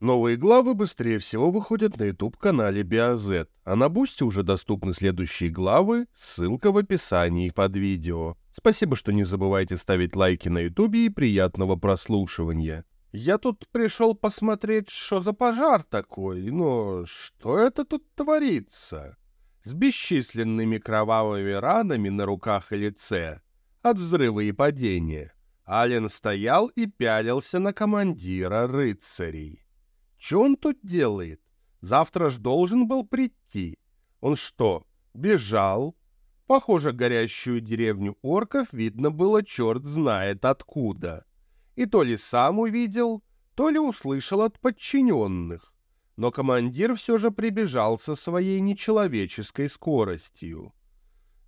Новые главы быстрее всего выходят на YouTube-канале BioZ, а на Бусте уже доступны следующие главы, ссылка в описании под видео. Спасибо, что не забывайте ставить лайки на YouTube и приятного прослушивания. Я тут пришел посмотреть, что за пожар такой, но что это тут творится? С бесчисленными кровавыми ранами на руках и лице от взрыва и падения. Ален стоял и пялился на командира рыцарей. Что он тут делает? Завтра ж должен был прийти. Он что, бежал? Похоже, горящую деревню орков видно было черт знает откуда. И то ли сам увидел, то ли услышал от подчиненных. Но командир все же прибежал со своей нечеловеческой скоростью.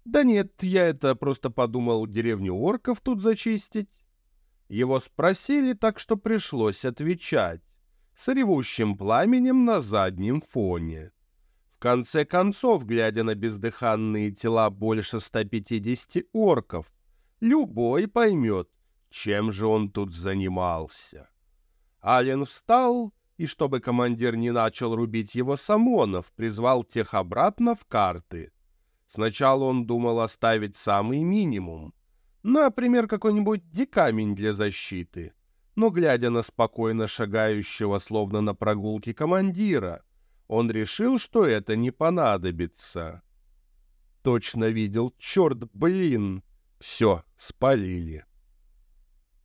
Да нет, я это просто подумал деревню орков тут зачистить. Его спросили, так что пришлось отвечать с ревущим пламенем на заднем фоне. В конце концов, глядя на бездыханные тела больше 150 орков, любой поймет, чем же он тут занимался. Ален встал и, чтобы командир не начал рубить его самонов, призвал тех обратно в карты. Сначала он думал оставить самый минимум, например, какой-нибудь дикамень для защиты — но, глядя на спокойно шагающего, словно на прогулке командира, он решил, что это не понадобится. Точно видел, черт, блин, все, спалили.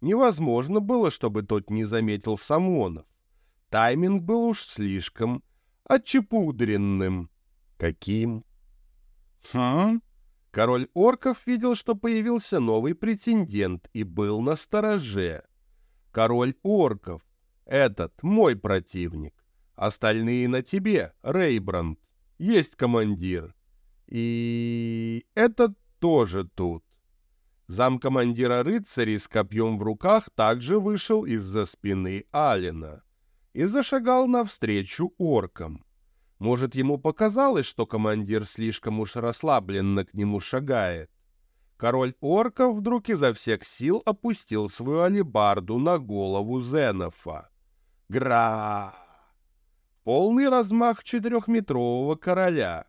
Невозможно было, чтобы тот не заметил Самонов. Тайминг был уж слишком отчепудренным. Каким? Хм? Король орков видел, что появился новый претендент и был на стороже король орков. Этот мой противник. Остальные на тебе, Рейбранд. Есть командир. И этот тоже тут. Замкомандира рыцарей с копьем в руках также вышел из-за спины Алина и зашагал навстречу оркам. Может, ему показалось, что командир слишком уж расслабленно к нему шагает. Король орков вдруг изо всех сил опустил свою алебарду на голову Зенофа. Гра! Полный размах четырехметрового короля.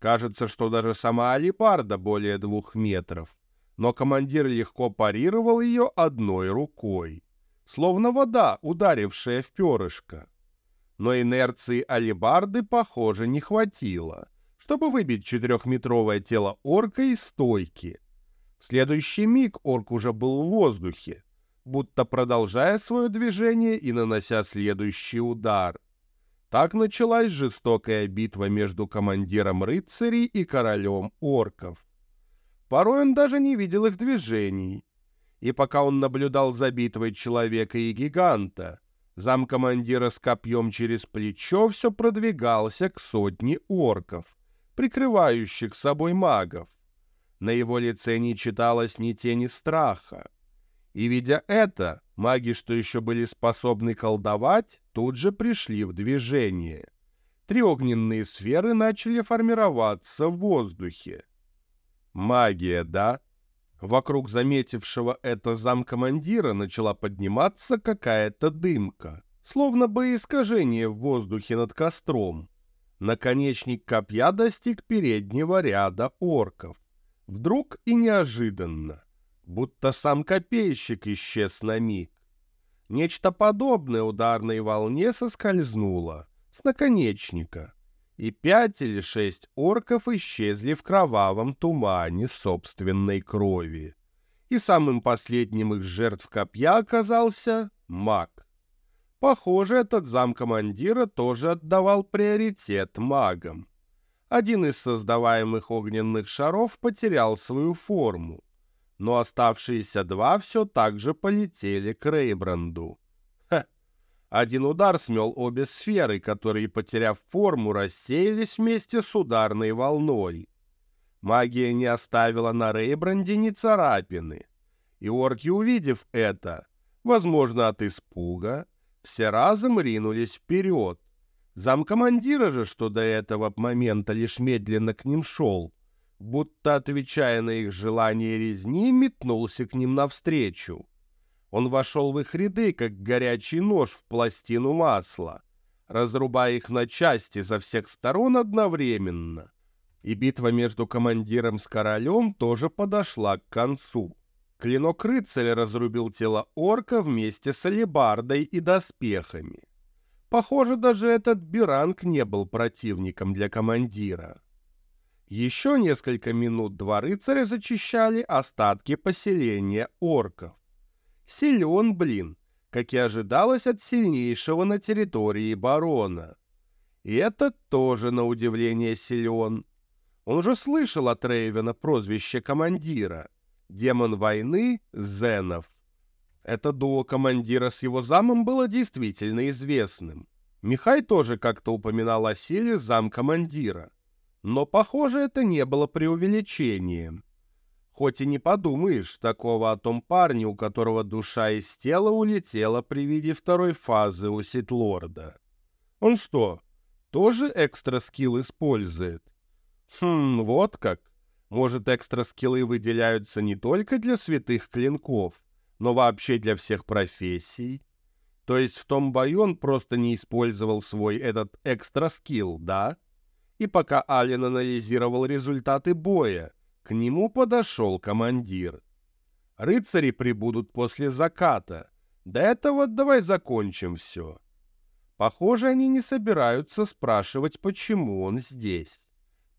Кажется, что даже сама алебарда более двух метров. Но командир легко парировал ее одной рукой. Словно вода, ударившая в перышко. Но инерции алебарды, похоже, не хватило, чтобы выбить четырехметровое тело орка из стойки — следующий миг орк уже был в воздухе, будто продолжая свое движение и нанося следующий удар. Так началась жестокая битва между командиром рыцарей и королем орков. Порой он даже не видел их движений. И пока он наблюдал за битвой человека и гиганта, замкомандира с копьем через плечо все продвигался к сотне орков, прикрывающих собой магов. На его лице не читалось ни тени страха. И, видя это, маги, что еще были способны колдовать, тут же пришли в движение. Три огненные сферы начали формироваться в воздухе. Магия, да? Вокруг заметившего это замкомандира начала подниматься какая-то дымка, словно бы искажение в воздухе над костром. Наконечник копья достиг переднего ряда орков. Вдруг и неожиданно, будто сам копейщик исчез на миг. Нечто подобное ударной волне соскользнуло с наконечника, и пять или шесть орков исчезли в кровавом тумане собственной крови. И самым последним их жертв копья оказался маг. Похоже, этот замкомандира тоже отдавал приоритет магам один из создаваемых огненных шаров потерял свою форму, но оставшиеся два все так же полетели к Рейбранду. Ха! Один удар смел обе сферы, которые, потеряв форму, рассеялись вместе с ударной волной. Магия не оставила на Рейбранде ни царапины. И орки, увидев это, возможно, от испуга, все разом ринулись вперед, Замкомандира же, что до этого момента лишь медленно к ним шел, будто отвечая на их желание резни, метнулся к ним навстречу. Он вошел в их ряды, как горячий нож в пластину масла, разрубая их на части со всех сторон одновременно. И битва между командиром с королем тоже подошла к концу. Клинок рыцаря разрубил тело орка вместе с алебардой и доспехами. Похоже, даже этот Биранг не был противником для командира. Еще несколько минут два рыцаря зачищали остатки поселения орков. Силен, блин, как и ожидалось от сильнейшего на территории барона. И этот тоже, на удивление, силен. Он уже слышал от Рейвена прозвище командира. Демон войны Зенов. Это дуо командира с его замом было действительно известным. Михай тоже как-то упоминал о силе зам-командира. Но, похоже, это не было преувеличением. Хоть и не подумаешь такого о том парне, у которого душа из тела улетела при виде второй фазы у Ситлорда. Он что, тоже экстра-скилл использует? Хм, вот как. Может, экстра-скиллы выделяются не только для святых клинков, но вообще для всех профессий? То есть в том бою он просто не использовал свой этот экстра-скилл, да? И пока Ален анализировал результаты боя, к нему подошел командир. Рыцари прибудут после заката. До этого давай закончим все. Похоже, они не собираются спрашивать, почему он здесь.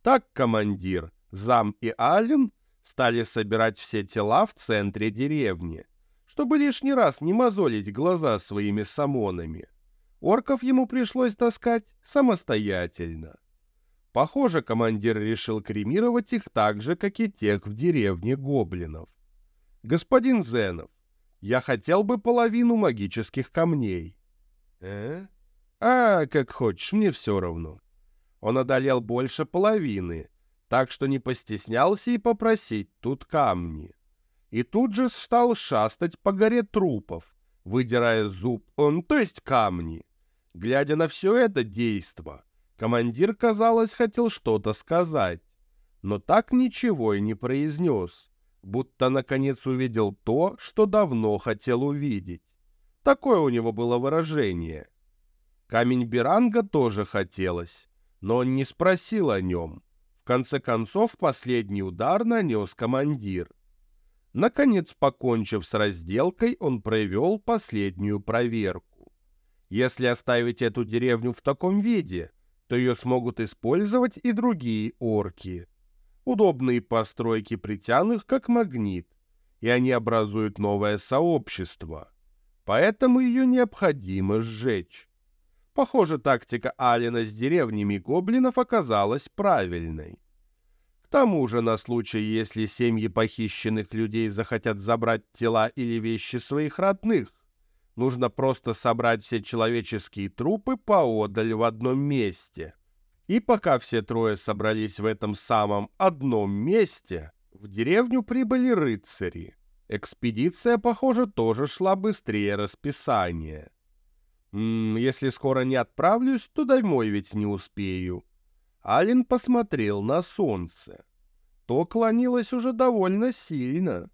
Так командир, зам и Ален стали собирать все тела в центре деревни, чтобы лишний раз не мозолить глаза своими самонами. Орков ему пришлось таскать самостоятельно. Похоже, командир решил кремировать их так же, как и тех в деревне гоблинов. «Господин Зенов, я хотел бы половину магических камней». «Э? А, как хочешь, мне все равно». Он одолел больше половины, так что не постеснялся и попросить тут камни. И тут же стал шастать по горе трупов, выдирая зуб, он, то есть камни. Глядя на все это действо, Командир, казалось, хотел что-то сказать, но так ничего и не произнес, будто наконец увидел то, что давно хотел увидеть. Такое у него было выражение. Камень Биранга тоже хотелось, но он не спросил о нем. В конце концов, последний удар нанес командир. Наконец, покончив с разделкой, он провел последнюю проверку. Если оставить эту деревню в таком виде, то ее смогут использовать и другие орки. Удобные постройки притянут как магнит, и они образуют новое сообщество. Поэтому ее необходимо сжечь. Похоже, тактика Алина с деревнями гоблинов оказалась правильной. Тому же, на случай, если семьи похищенных людей захотят забрать тела или вещи своих родных, Нужно просто собрать все человеческие трупы поодаль в одном месте. И пока все трое собрались в этом самом одном месте, в деревню прибыли рыцари. Экспедиция, похоже, тоже шла быстрее расписания. -м, если скоро не отправлюсь, то домой ведь не успею. Ален посмотрел на солнце. То клонилось уже довольно сильно.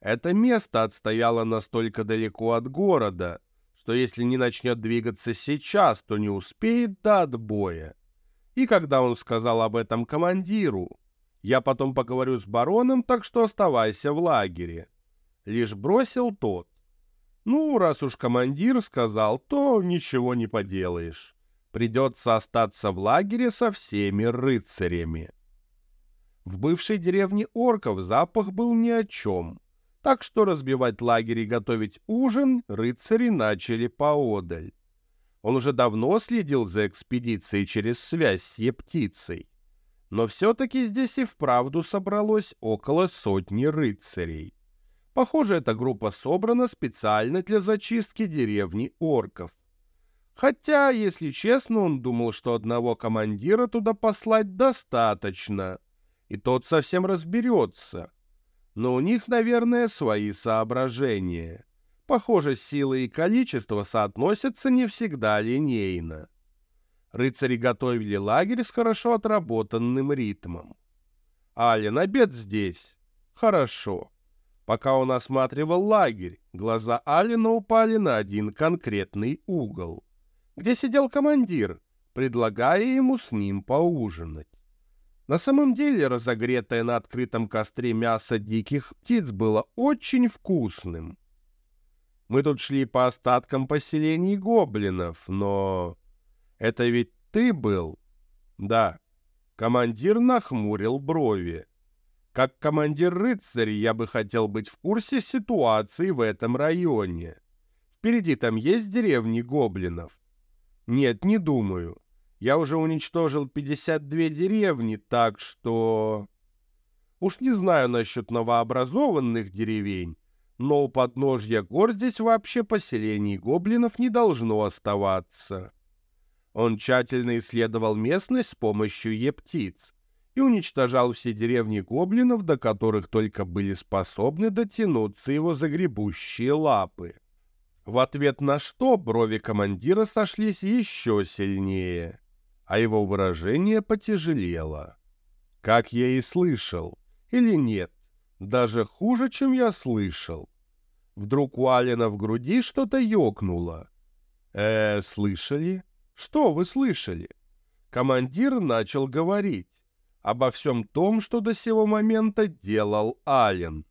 Это место отстояло настолько далеко от города, что если не начнет двигаться сейчас, то не успеет до отбоя. И когда он сказал об этом командиру, я потом поговорю с бароном, так что оставайся в лагере. Лишь бросил тот. Ну, раз уж командир сказал, то ничего не поделаешь. Придется остаться в лагере со всеми рыцарями. В бывшей деревне орков запах был ни о чем. Так что разбивать лагерь и готовить ужин рыцари начали поодаль. Он уже давно следил за экспедицией через связь с Ептицей. Но все-таки здесь и вправду собралось около сотни рыцарей. Похоже, эта группа собрана специально для зачистки деревни орков. Хотя, если честно, он думал, что одного командира туда послать достаточно, и тот совсем разберется — но у них, наверное, свои соображения. Похоже, сила и количество соотносятся не всегда линейно. Рыцари готовили лагерь с хорошо отработанным ритмом. «Ален, обед здесь?» «Хорошо». Пока он осматривал лагерь, глаза Алина упали на один конкретный угол. Где сидел командир, предлагая ему с ним поужинать. На самом деле разогретое на открытом костре мясо диких птиц было очень вкусным. Мы тут шли по остаткам поселений гоблинов, но... Это ведь ты был? Да. Командир нахмурил брови. Как командир рыцарей я бы хотел быть в курсе ситуации в этом районе. Впереди там есть деревни гоблинов? Нет, не думаю. Я уже уничтожил 52 деревни, так что... Уж не знаю насчет новообразованных деревень, но у подножья гор здесь вообще поселений гоблинов не должно оставаться. Он тщательно исследовал местность с помощью ептиц и уничтожал все деревни гоблинов, до которых только были способны дотянуться его загребущие лапы. В ответ на что брови командира сошлись еще сильнее, а его выражение потяжелело. Как я и слышал, или нет, даже хуже, чем я слышал. Вдруг у Алина в груди что-то ёкнуло. «Э, слышали? Что вы слышали?» Командир начал говорить обо всем том, что до сего момента делал Ален.